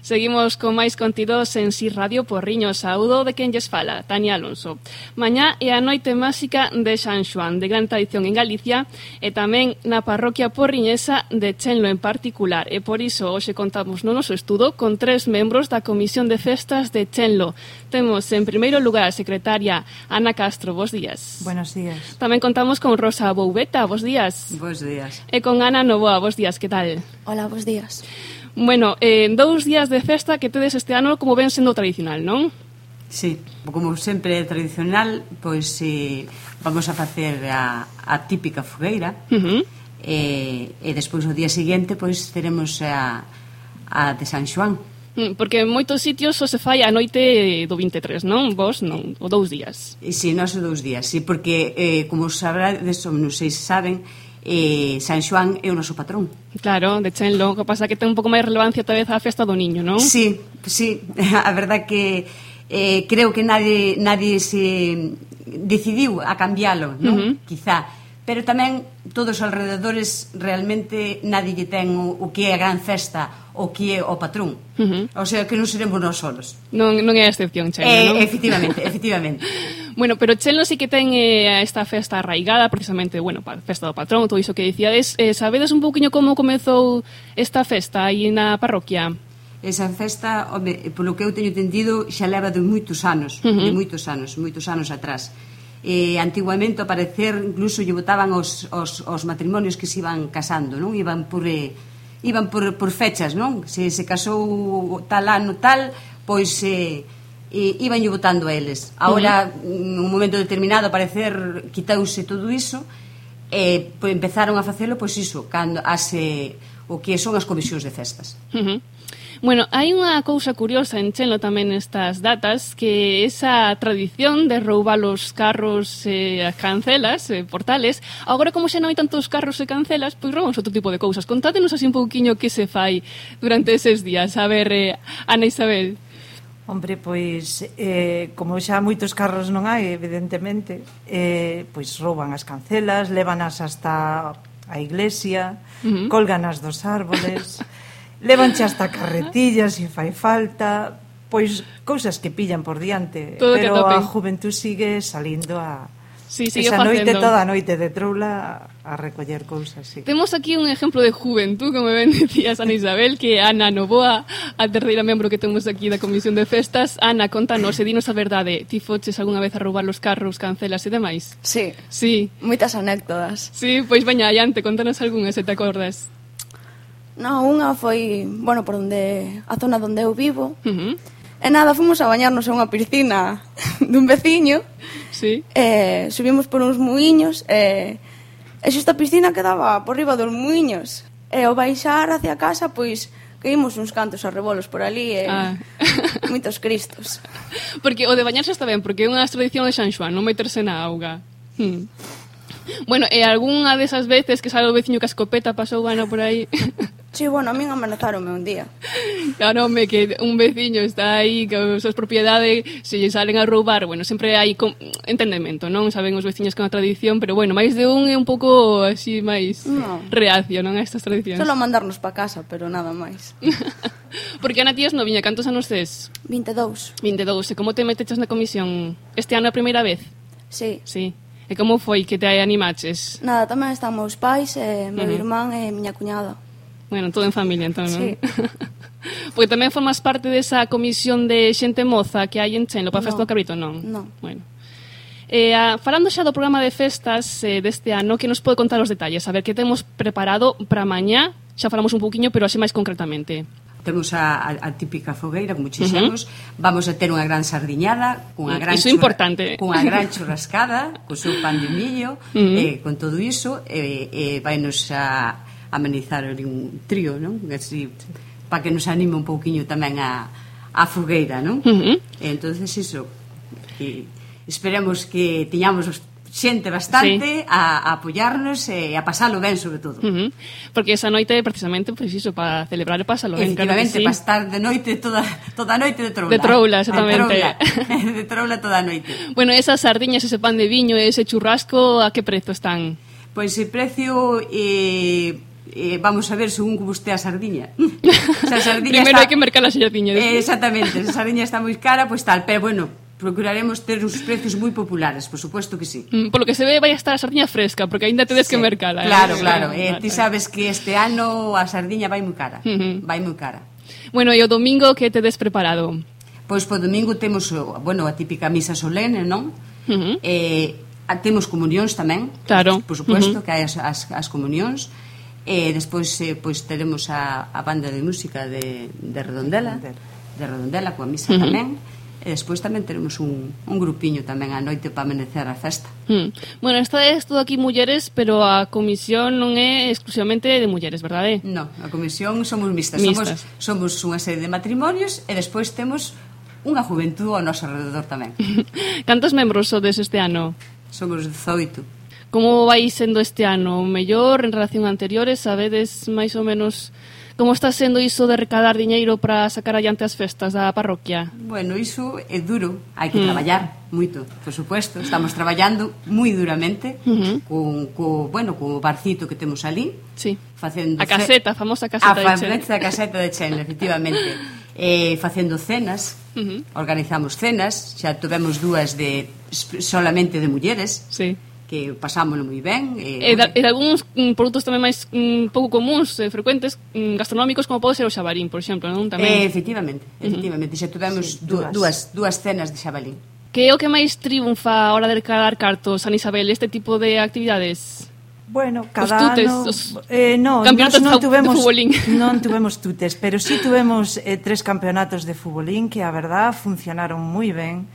Seguimos con máis contidos en Si Radio Porriño. Saúdo de quen lles fala, Tania Alonso. Mañá é a noite máxica de San Xoán, de gran tradición en Galicia e tamén na parroquia porriñesa de Chenlo en particular. E por iso hoxe contamos no noso estudo con tres membros da Comisión de Festas de Chenlo. Temos en primeiro lugar a secretaria Ana Castro. Bos días. Buenos días. Tamén contamos con Rosa Boubeta. Bos días. Bos días. E con Ana Novoa. Bos días. Que tal? Hola, bos días. Bueno, eh, dous días de festa que tedes este ano como ven sendo tradicional, non? Sí, como sempre é tradicional, pois eh, vamos a facer a, a típica fogueira uh -huh. eh, e despois o día seguinte pois teremos a, a de San Xoán. Mm, porque en moitos sitios só se fai a noite eh, do 23, non? Vos non, o dous días. E si, sí, nós o dous días, sí, porque eh, como sabrades, non sei se saben, eh, San Xoán é o noso patrón. Claro, de Chenlo, que pasa que ten un pouco máis relevancia tal vez a festa do niño, non? Sí, sí, a verdad que eh, creo que nadie, nadie se decidiu a cambiálo, non? Uh -huh. Quizá pero tamén todos os alrededores realmente nadie lle ten o, o que é a gran festa o que é o patrón. Uh -huh. O sea, que non seremos nós solos. Non, non é a excepción, Chenlo, eh, non? Efectivamente, efectivamente. Bueno, pero Chelno sí que ten eh, esta festa arraigada, precisamente, bueno, pa, festa do patrón, todo iso que dicíades. Eh, sabedes un pouquiño como comezou esta festa aí na parroquia? Esa festa, home, polo que eu teño entendido, xa leva de moitos anos, uh -huh. de moitos anos, moitos anos atrás. Eh, antiguamente, ao parecer, incluso lle botaban os, os, os matrimonios que se iban casando, non? Iban por... Eh, iban por, por fechas, non? Se se casou tal ano tal, pois eh, e iban votando a eles. Agora, uh -huh. un momento determinado, a parecer, quitouse todo iso, e pues, empezaron a facelo, pois iso, cando ase o que son as comisións de festas. Uh -huh. Bueno, hai unha cousa curiosa en Chelo tamén estas datas que esa tradición de roubar os carros e eh, as cancelas, eh, portales, agora como xa non hai tantos carros e cancelas, pois roubamos outro tipo de cousas. Contádenos así un pouquiño que se fai durante eses días. A ver, eh, Ana Isabel. Hombre, pois, eh, como xa moitos carros non hai, evidentemente, eh, pois rouban as cancelas, lévanas hasta a iglesia, uh -huh. colganas dos árboles, levanche hasta carretillas se fai falta, pois cousas que pillan por diante, Todo pero a juventud sigue salindo a Sí, sigue Esa facendo. noite toda a noite de troula a recoller cousas, sí. Temos aquí un exemplo de juventud, como ben decías, Ana Isabel, que Ana Novoa, a terceira membro que temos aquí da Comisión de Festas. Ana, contanos e dinos a verdade, ti foches algunha vez a roubar os carros, cancelas e demais? Sí. Sí. Moitas anécdotas. Sí, pois veña, adiante, contanos algunha se te acordas. Non, unha foi, bueno, por onde, a zona onde eu vivo, uh -huh E nada, fomos a bañarnos a unha piscina dun veciño. Sí. Eh, subimos por uns muiños e eh, e xusta piscina quedaba por riba dos muiños. E ao baixar hacia casa, pois que uns cantos arrebolos por ali e ah. moitos cristos. Porque o de bañarse está ben, porque é unha tradición de San Xoán, non meterse na auga. Hmm. Bueno, e algunha desas veces que sale o veciño que a escopeta pasou gana por aí? Sí, bueno, a min amenazaronme un día. Claro, me que un veciño está aí que as súas propiedades se lle salen a roubar, bueno, sempre hai com... entendemento, non? Saben os veciños que é unha tradición, pero bueno, máis de un é un pouco así máis no. reacio, non? A estas tradicións. Solo mandarnos pa casa, pero nada máis. Porque Ana Tías no viña, cantos anos tes? 22. 22. E como te meteches na comisión? Este ano a primeira vez? Sí. Sí. E como foi que te hai animaches? Nada, tamén están meus pais, e meu uh -huh. irmán e miña cuñada. Bueno, todo en familia, entón, non? Sí. Porque pois tamén formas parte desa comisión de xente moza que hai en Chenlo para no. Festa do Cabrito, non? Non. Bueno. Eh, a, falando xa do programa de festas eh, deste ano, que nos pode contar os detalles? A ver, que temos preparado para mañá? Xa falamos un poquinho, pero así máis concretamente temos a, a, a típica fogueira con muchixeros, uh -huh. vamos a ter unha gran sardiñada, cunha gran iso churra, importante. cunha gran churrascada, co seu pan de millo, uh -huh. eh, con todo iso, e eh, eh, vai nos a amenizar un trío, non? Así, para que nos anime un pouquiño tamén a, a fogueira, non? Uh -huh. E entonces iso, que esperemos que tiñamos os xente bastante sí. a, a apoyarnos e a pasalo ben sobre todo. Uh -huh. Porque esa noite é precisamente pois preciso para celebrar e pasalo ben. Efectivamente, claro sí. para estar de noite toda toda a noite de troula. De troula, exactamente. De troula, de troula toda a noite. Bueno, esas sardiñas, ese pan de viño, ese churrasco, a que prezo están? Pois pues, o precio eh, eh, vamos a ver según como usted a sardiña. O sea, a sardiña Primeiro está... hai que mercar a sardiña. Eh, exactamente, a sardiña está moi cara, pois pues tal, pero bueno, procuraremos ter uns prezos moi populares, por suposto que sí. Mm, polo que se ve vai estar a sardiña fresca, porque aínda tedes sí. que mercala. Claro, eh? claro. Eh, ti sabes que este ano a sardiña vai moi cara. Uh -huh. Vai moi cara. Bueno, e o domingo que tedes preparado? Pois po domingo temos, bueno, a típica misa solene, non? Uh -huh. Eh, temos comunións tamén. Claro. Por suposto uh -huh. que hai as, as, as comunións. E eh, despois eh, pois teremos a, a banda de música de, de Redondela, de Redondela coa misa uh -huh. tamén E despois tamén teremos un, un grupiño tamén a noite para amenecer a festa. Hmm. Bueno, esta é todo aquí mulleres, pero a comisión non é exclusivamente de mulleres, verdade? Eh? Non, a comisión somos mixtas. mixtas. Somos, somos unha serie de matrimonios e despois temos unha juventud ao noso alrededor tamén. Cantos membros sodes este ano? Somos 18. Como vai sendo este ano? Mellor en relación a anteriores? Sabedes máis ou menos como está sendo iso de recadar diñeiro para sacar adiante as festas da parroquia? Bueno, iso é duro, hai que mm. traballar moito, por suposto, estamos traballando moi duramente uh -huh. con, co, bueno, co barcito que temos ali. Sí. Facendo a caseta, a famosa caseta a de Chen. A caseta de Chen, efectivamente. eh, facendo cenas, uh -huh. organizamos cenas, xa tivemos dúas de solamente de mulleres. Sí que pasámoslo moi ben. Eh, e, e, da, e de algúns mm, produtos tamén máis mm, pouco comuns, eh, frecuentes, mm, gastronómicos, como pode ser o xabarín, por exemplo, non? Tamén. Eh, efectivamente, efectivamente. Uh -huh. Xa tivemos sí, dúas. dúas, dúas cenas de xabalín. Que é o que máis triunfa a hora de recalar cartos, San Isabel, este tipo de actividades? Bueno, cada os tutes, ano os eh no, campeonatos non tuvemos non tuvemos tutes, pero si sí tuvemos eh, tres campeonatos de futbolín que a verdad funcionaron moi ben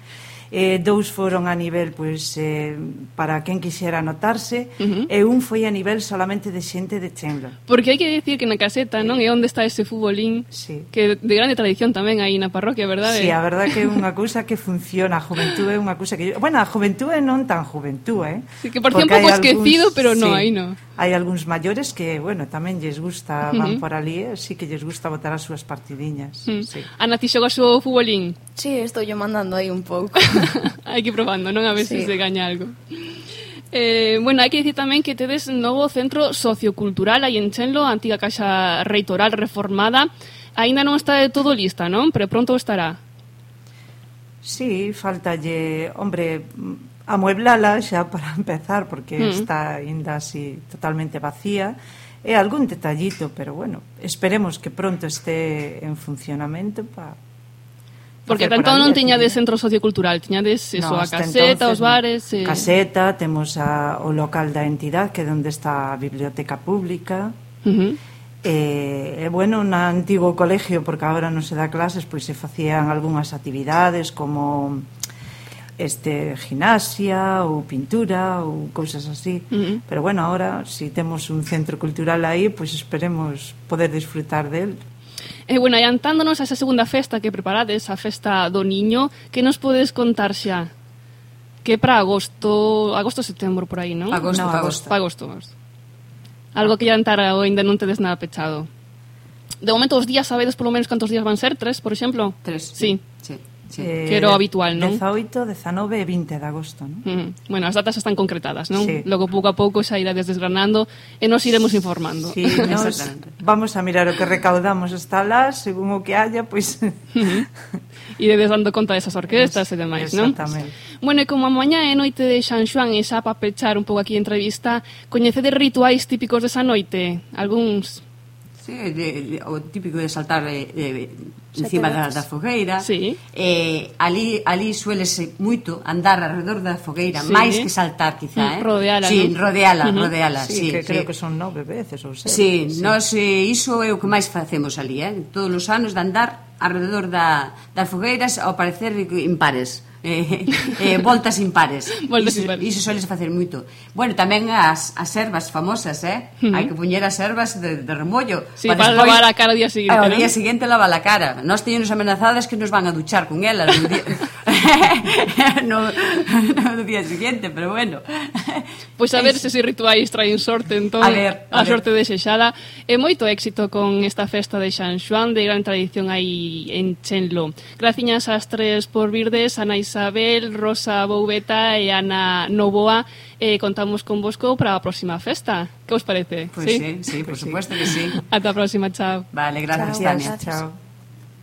eh, dous foron a nivel pois, eh, para quen quixera anotarse uh -huh. e un foi a nivel solamente de xente de Chenlo. Porque hai que dicir que na caseta non é onde está ese futbolín sí. que de grande tradición tamén aí na parroquia, verdade? Sí, a verdade que é unha cousa que funciona, a juventude é unha cousa que... Bueno, a juventude non tan juventude, eh? Sí, que parecía un pouco esquecido, pero non, sí, aí non. Hai algúns maiores que, bueno, tamén lles gusta, van uh -huh. por ali, eh? sí que lles gusta botar as súas partidiñas. Uh -huh. sí. Ana, ti xogas o futbolín? Sí, estou yo mandando aí un pouco. hai que probando, non? A ver sí. se se gaña algo. Eh, bueno, hai que dicir tamén que tedes novo centro sociocultural aí en Chenlo, a antiga caixa reitoral reformada. Aínda non está de todo lista, non? Pero pronto estará. Sí, faltalle, hombre, amueblala xa para empezar porque mm. está ainda así totalmente vacía e algún detallito, pero bueno, esperemos que pronto este en funcionamento para Porque Rancón non tiñades centro sociocultural, tiñades eso, no, a caseta, entonces, os bares... Eh... Caseta, temos a, o local da entidade, que é onde está a biblioteca pública... Uh eh, -huh. E, eh, eh, bueno, na antigo colegio, porque agora non se dá clases, pois se facían algunhas actividades como este gimnasia ou pintura ou cousas así. Uh -huh. Pero bueno, agora si temos un centro cultural aí, pois esperemos poder disfrutar del. E, bueno, adiantándonos a esa segunda festa que preparades, a festa do Niño, que nos podes contar xa? Que para agosto, agosto, setembro, por aí, non? Agosto, no, agosto. Pa agosto, agosto. Algo que adiantar ou ainda non tedes nada pechado. De momento, os días sabedes polo menos cantos días van ser? Tres, por exemplo? Tres. Sí. sí. Sí. Eh, que era o habitual, non? 18, 19 e 20 de agosto, non? Mm. Bueno, as datas están concretadas, non? Sí. Logo pouco a pouco xa irades desgranando e nos iremos informando. Sí, nos vamos a mirar o que recaudamos hasta lá, según o que haya, pois... Pues... iredes dando conta desas orquestas e demais, non? Exactamente. Bueno, e como a mañá é noite de San Xuan e xa para pechar un pouco aquí a entrevista, coñecedes rituais típicos desa noite? Alguns Sí, de, de, o típico de saltar de, de encima da, da fogueira sí. eh, ali, ali suelese moito andar alrededor da fogueira sí. máis que saltar quizá eh? rodeala, sí, ¿no? rodeala, uh -huh. rodeala sí, sí, que sí. creo que son nove veces ou seis sí, sí. Nos, eh, iso é o que máis facemos ali eh? todos os anos de andar alrededor da, das fogueiras ao parecer impares eh, eh, voltas impares. voltas iso, impares. Iso soles facer moito. Bueno, tamén as, as ervas famosas, eh? Uh -huh. Hai que puñer as ervas de, de remollo. Sí, para, para lavar a cara o día seguinte. Ao ¿no? día seguinte lava a cara. Nós teñemos amenazadas que nos van a duchar con elas. No día... no, no, día siguiente, pero bueno. Pois pues a ver es... se si rituais traen sorte, entón. A, ver, a, a ver. sorte de Xexala. E moito éxito con esta festa de San Xuan, de gran tradición aí en Chenlo. Graciñas ás tres por virdes, Ana Isabel, Rosa Boubeta e Ana Novoa. Eh, contamos con vosco para a próxima festa. Que os parece? Pois pues sí, sí, sí por pues supuesto sí. que sí. Ata a próxima, chao. Vale, gracias, chao, Tania. Chao.